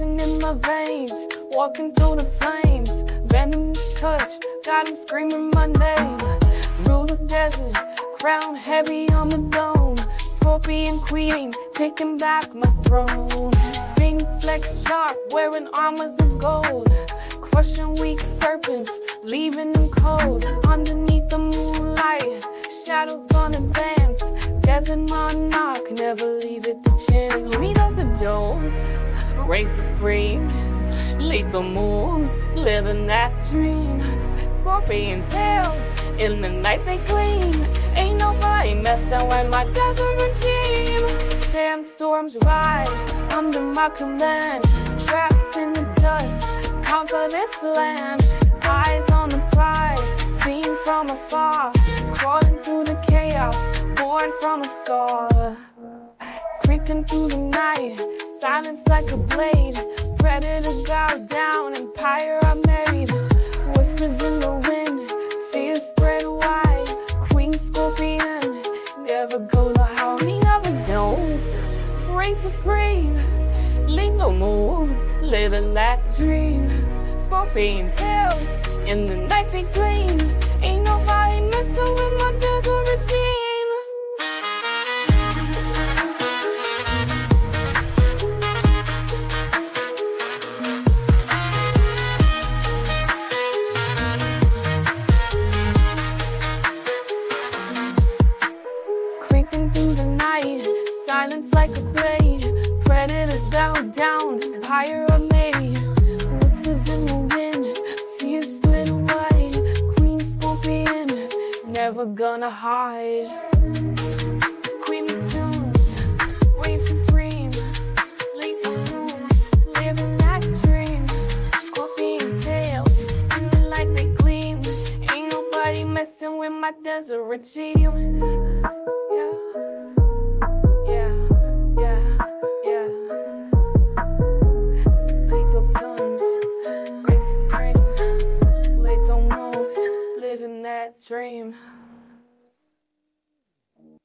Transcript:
in my veins, walking through the flames. Venomous touch, got him screaming my name. Rule desert, crown heavy on the dome. Scorpion queen, taking back my throne. Stings flex sharp, wearing armors of gold. Crushing weak serpents, leaving them cold. Underneath the moonlight, shadows gonna dance. Desert monarch, never leave it to chance. Leaders of Jones, reign supreme. Lethal moves, living that dream. Scorpion tails, in the night they gleam. Ain't nobody messing with my desert regime. Sandstorms rise under my command. Traps in the dust, conquer this land. Eyes on the prize, seen from afar. Crawling through the chaos, born from a star. Creeping through the night, silence like a blade. Predators bow down, empire I made. Whispers in the wind, fear spread wide. Queen scorpion, never gonna harmony of the domes. Reign supreme, lethal moves, living that dream. Scorpion tails, in the night they gleam. Silence like a blade. Predators bow down, higher I made. Whispers in the wind, fear split away. Queen scorpion, never gonna hide. Queen of moves, living. Scorpion tails, they gleam. Ain't nobody messing with my desert regime. Yeah. dream.